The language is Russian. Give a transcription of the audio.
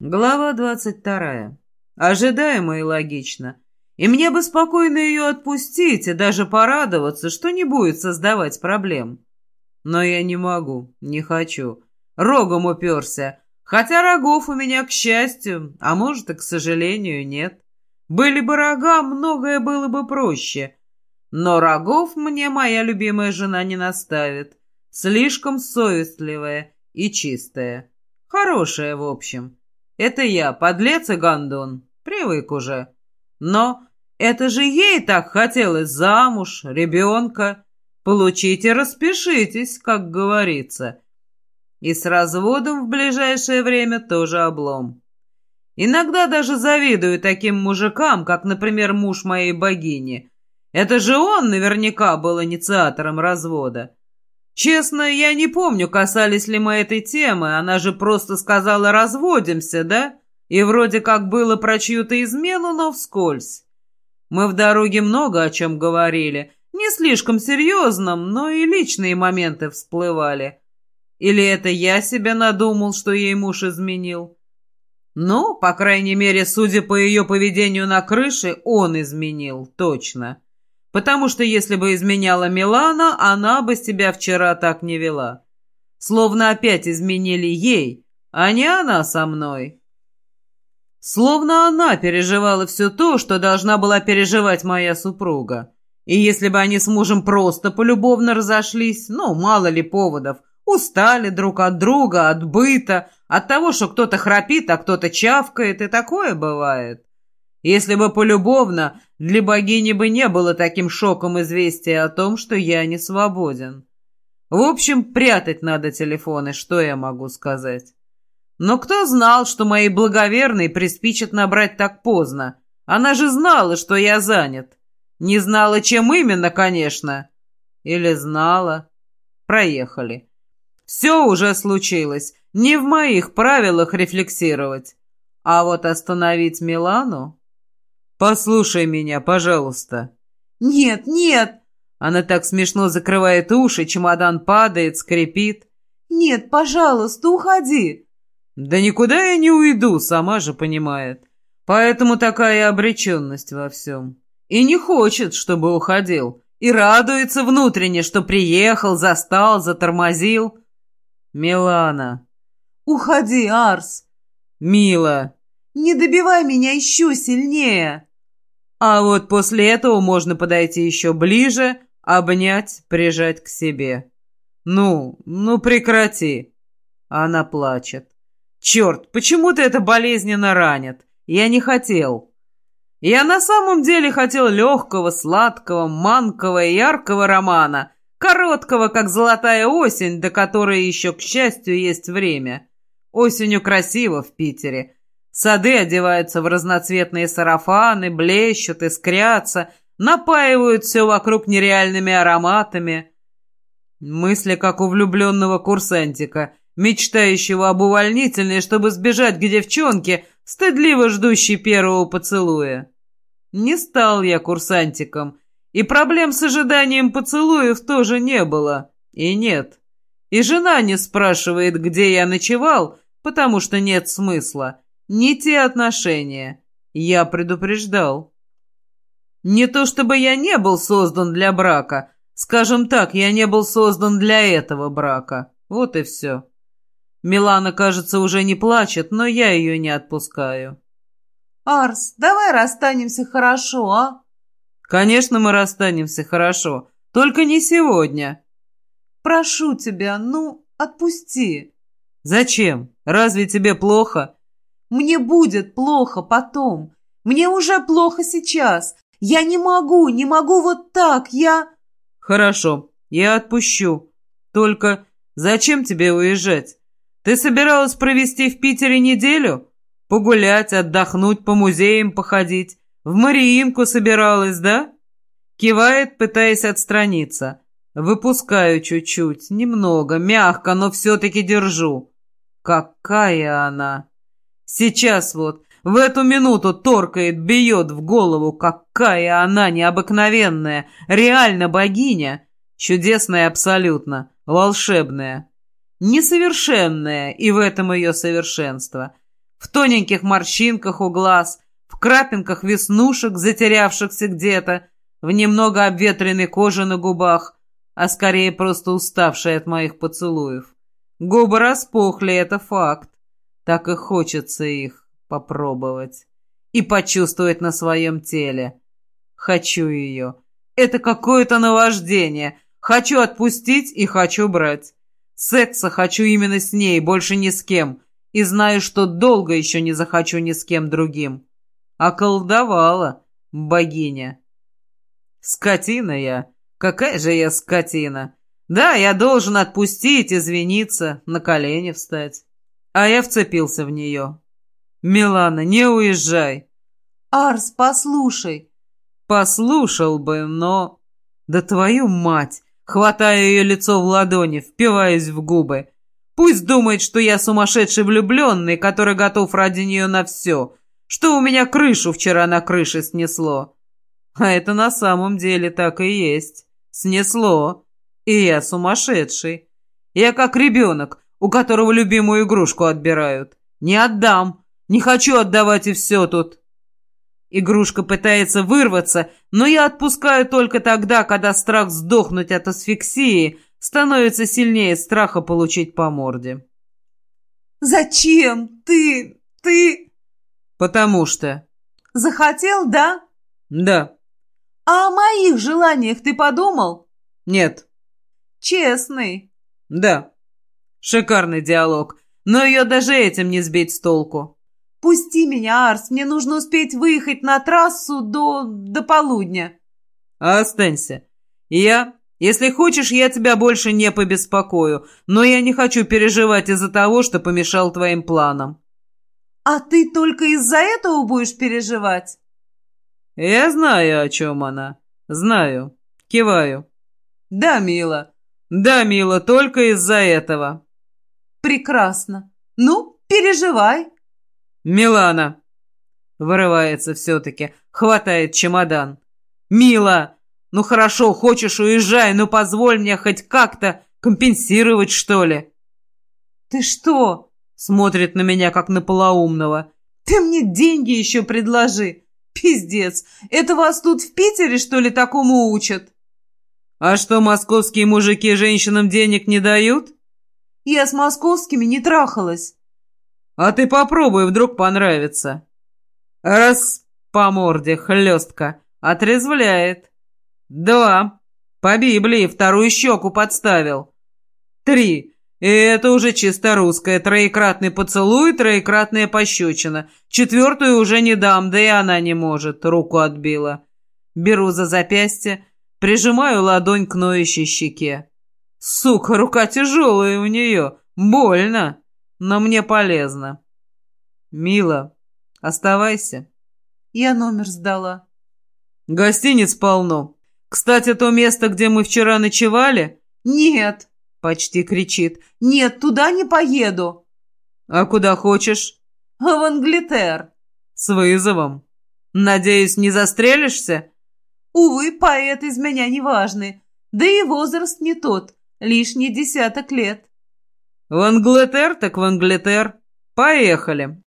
Глава двадцать вторая. Ожидаемо и логично. И мне бы спокойно ее отпустить и даже порадоваться, что не будет создавать проблем. Но я не могу, не хочу. Рогом уперся. Хотя рогов у меня, к счастью, а может и к сожалению, нет. Были бы рога, многое было бы проще. Но рогов мне моя любимая жена не наставит. Слишком совестливая и чистая. Хорошая, в общем. Это я, подлец и гондон. Привык уже. Но это же ей так хотелось замуж, ребенка. Получите, распишитесь, как говорится. И с разводом в ближайшее время тоже облом. Иногда даже завидую таким мужикам, как, например, муж моей богини. Это же он наверняка был инициатором развода. Честно, я не помню, касались ли мы этой темы. Она же просто сказала «разводимся», да? И вроде как было про чью-то измену, но вскользь. Мы в дороге много о чем говорили. Не слишком серьезном, но и личные моменты всплывали. Или это я себе надумал, что ей муж изменил? Ну, по крайней мере, судя по ее поведению на крыше, он изменил, точно. Потому что если бы изменяла Милана, она бы себя вчера так не вела. Словно опять изменили ей, а не она со мной. Словно она переживала все то, что должна была переживать моя супруга. И если бы они с мужем просто полюбовно разошлись, ну, мало ли поводов, устали друг от друга, от быта, от того, что кто-то храпит, а кто-то чавкает, и такое бывает. Если бы полюбовно, для богини бы не было таким шоком известия о том, что я не свободен. В общем, прятать надо телефоны, что я могу сказать. Но кто знал, что моей благоверной приспичат набрать так поздно? Она же знала, что я занят. Не знала, чем именно, конечно. Или знала. Проехали. Все уже случилось. Не в моих правилах рефлексировать. А вот остановить Милану... «Послушай меня, пожалуйста». «Нет, нет!» Она так смешно закрывает уши, чемодан падает, скрипит. «Нет, пожалуйста, уходи!» «Да никуда я не уйду, сама же понимает. Поэтому такая обреченность во всем. И не хочет, чтобы уходил. И радуется внутренне, что приехал, застал, затормозил. Милана. «Уходи, Арс!» «Мила!» «Не добивай меня еще сильнее!» А вот после этого можно подойти еще ближе, обнять, прижать к себе. «Ну, ну прекрати!» Она плачет. «Черт, почему ты это болезненно ранит? Я не хотел!» Я на самом деле хотел легкого, сладкого, манкого и яркого романа, короткого, как золотая осень, до которой еще, к счастью, есть время. Осенью красиво в Питере, Сады одеваются в разноцветные сарафаны, блещут, искрятся, напаивают все вокруг нереальными ароматами. Мысли, как у влюбленного курсантика, мечтающего об увольнительной, чтобы сбежать к девчонке, стыдливо ждущей первого поцелуя. Не стал я курсантиком, и проблем с ожиданием поцелуев тоже не было. И нет. И жена не спрашивает, где я ночевал, потому что нет смысла. Не те отношения. Я предупреждал. Не то чтобы я не был создан для брака. Скажем так, я не был создан для этого брака. Вот и все. Милана, кажется, уже не плачет, но я ее не отпускаю. «Арс, давай расстанемся хорошо, а?» «Конечно, мы расстанемся хорошо. Только не сегодня». «Прошу тебя, ну, отпусти». «Зачем? Разве тебе плохо?» Мне будет плохо потом. Мне уже плохо сейчас. Я не могу, не могу вот так. Я...» «Хорошо, я отпущу. Только зачем тебе уезжать? Ты собиралась провести в Питере неделю? Погулять, отдохнуть, по музеям походить? В Мариинку собиралась, да?» Кивает, пытаясь отстраниться. Выпускаю чуть-чуть, немного, мягко, но все-таки держу. Какая она! Сейчас вот, в эту минуту торкает, бьет в голову, какая она необыкновенная, реально богиня, чудесная абсолютно, волшебная, несовершенная, и в этом ее совершенство. в тоненьких морщинках у глаз, в крапинках веснушек, затерявшихся где-то, в немного обветренной коже на губах, а скорее просто уставшей от моих поцелуев. Губы распухли, это факт. Так и хочется их попробовать и почувствовать на своем теле. Хочу ее. Это какое-то наваждение. Хочу отпустить и хочу брать. Секса хочу именно с ней, больше ни с кем. И знаю, что долго еще не захочу ни с кем другим. Околдовала богиня. Скотина я. Какая же я скотина. Да, я должен отпустить, извиниться, на колени встать. А я вцепился в нее. «Милана, не уезжай!» «Арс, послушай!» «Послушал бы, но...» «Да твою мать!» Хватаю ее лицо в ладони, впиваюсь в губы. Пусть думает, что я сумасшедший влюбленный, который готов ради нее на все, что у меня крышу вчера на крыше снесло. А это на самом деле так и есть. Снесло. И я сумасшедший. Я как ребенок, у которого любимую игрушку отбирают. Не отдам. Не хочу отдавать и все тут. Игрушка пытается вырваться, но я отпускаю только тогда, когда страх сдохнуть от асфиксии становится сильнее страха получить по морде. «Зачем? Ты... ты...» «Потому что...» «Захотел, да?» «Да». «А о моих желаниях ты подумал?» «Нет». «Честный?» «Да». Шикарный диалог, но ее даже этим не сбить с толку. «Пусти меня, Арс, мне нужно успеть выехать на трассу до... до полудня». «Останься. Я... Если хочешь, я тебя больше не побеспокою, но я не хочу переживать из-за того, что помешал твоим планам». «А ты только из-за этого будешь переживать?» «Я знаю, о чем она. Знаю. Киваю». «Да, мила. Да, мила, только из-за этого». «Прекрасно. Ну, переживай». «Милана!» Вырывается все-таки, хватает чемодан. «Мила! Ну хорошо, хочешь, уезжай, но позволь мне хоть как-то компенсировать, что ли!» «Ты что?» Смотрит на меня, как на полоумного. «Ты мне деньги еще предложи! Пиздец! Это вас тут в Питере, что ли, такому учат?» «А что, московские мужики женщинам денег не дают?» «Я с московскими не трахалась». А ты попробуй, вдруг понравится. Раз по морде хлестка. Отрезвляет. Два. По Библии вторую щеку подставил. Три. И это уже чисто русское. Троекратный поцелуй, троекратная пощечина. Четвертую уже не дам, да и она не может. Руку отбила. Беру за запястье, прижимаю ладонь к ноющей щеке. Сука, рука тяжелая у нее. Больно но мне полезно. Мила, оставайся. Я номер сдала. Гостиниц полно. Кстати, то место, где мы вчера ночевали? Нет, почти кричит. Нет, туда не поеду. А куда хочешь? В Англитер. С вызовом. Надеюсь, не застрелишься? Увы, поэт из меня неважный. Да и возраст не тот, лишний десяток лет. В Англетер так в Англетер. Поехали.